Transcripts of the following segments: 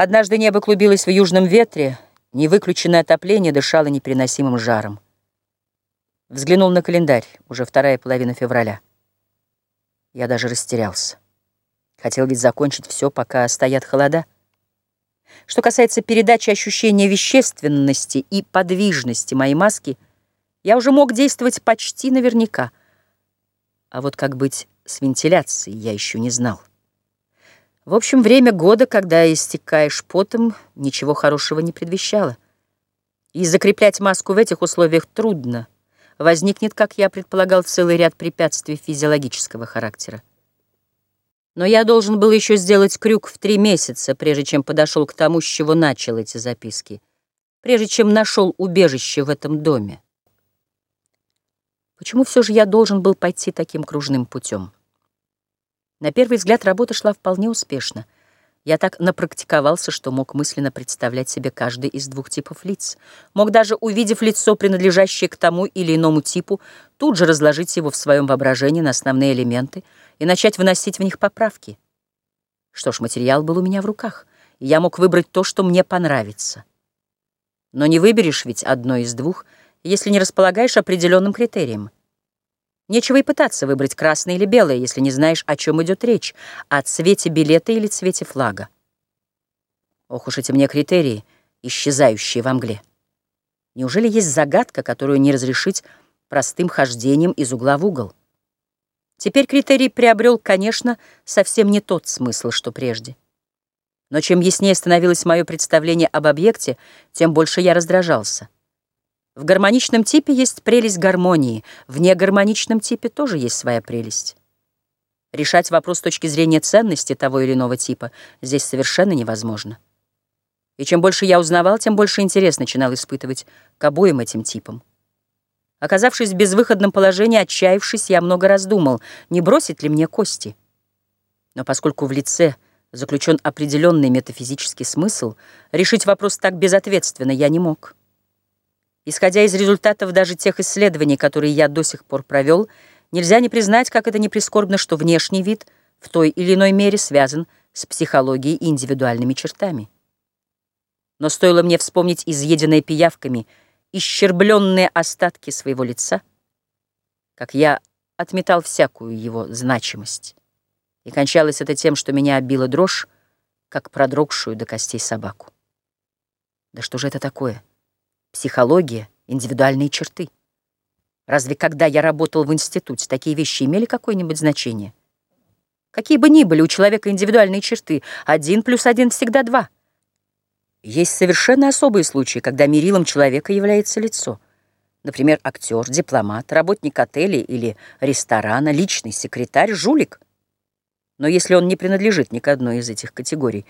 Однажды небо клубилось в южном ветре, невыключенное отопление дышало непереносимым жаром. Взглянул на календарь, уже вторая половина февраля. Я даже растерялся. Хотел ведь закончить все, пока стоят холода. Что касается передачи ощущения вещественности и подвижности моей маски, я уже мог действовать почти наверняка. А вот как быть с вентиляцией, я еще не знал. В общем, время года, когда истекаешь потом, ничего хорошего не предвещало. И закреплять маску в этих условиях трудно. Возникнет, как я предполагал, целый ряд препятствий физиологического характера. Но я должен был еще сделать крюк в три месяца, прежде чем подошел к тому, с чего начал эти записки, прежде чем нашел убежище в этом доме. Почему все же я должен был пойти таким кружным путем? На первый взгляд работа шла вполне успешно. Я так напрактиковался, что мог мысленно представлять себе каждый из двух типов лиц. Мог даже, увидев лицо, принадлежащее к тому или иному типу, тут же разложить его в своем воображении на основные элементы и начать выносить в них поправки. Что ж, материал был у меня в руках, и я мог выбрать то, что мне понравится. Но не выберешь ведь одно из двух, если не располагаешь определенным критерием — Нечего и пытаться выбрать красное или белое, если не знаешь, о чем идет речь, о цвете билета или цвете флага. Ох уж эти мне критерии, исчезающие во мгле. Неужели есть загадка, которую не разрешить простым хождением из угла в угол? Теперь критерий приобрел, конечно, совсем не тот смысл, что прежде. Но чем яснее становилось мое представление об объекте, тем больше я раздражался. В гармоничном типе есть прелесть гармонии, в негармоничном типе тоже есть своя прелесть. Решать вопрос с точки зрения ценности того или иного типа здесь совершенно невозможно. И чем больше я узнавал, тем больше интерес начинал испытывать к обоим этим типам. Оказавшись в безвыходном положении, отчаявшись, я много раз думал, не бросить ли мне кости. Но поскольку в лице заключен определенный метафизический смысл, решить вопрос так безответственно я не мог. Исходя из результатов даже тех исследований, которые я до сих пор провел, нельзя не признать, как это не прискорбно, что внешний вид в той или иной мере связан с психологией и индивидуальными чертами. Но стоило мне вспомнить изъеденные пиявками, исчербленные остатки своего лица, как я отметал всякую его значимость. И кончалось это тем, что меня обила дрожь, как продрогшую до костей собаку. Да что же это такое? Психология, индивидуальные черты. Разве когда я работал в институте, такие вещи имели какое-нибудь значение? Какие бы ни были у человека индивидуальные черты, один плюс один всегда два. Есть совершенно особые случаи, когда мерилом человека является лицо. Например, актер, дипломат, работник отеля или ресторана, личный секретарь, жулик. Но если он не принадлежит ни к одной из этих категорий,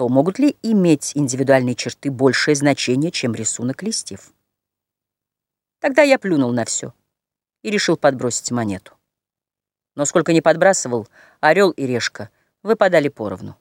то могут ли иметь индивидуальные черты большее значение, чем рисунок листьев? Тогда я плюнул на все и решил подбросить монету. Но сколько ни подбрасывал, орел и решка выпадали поровну.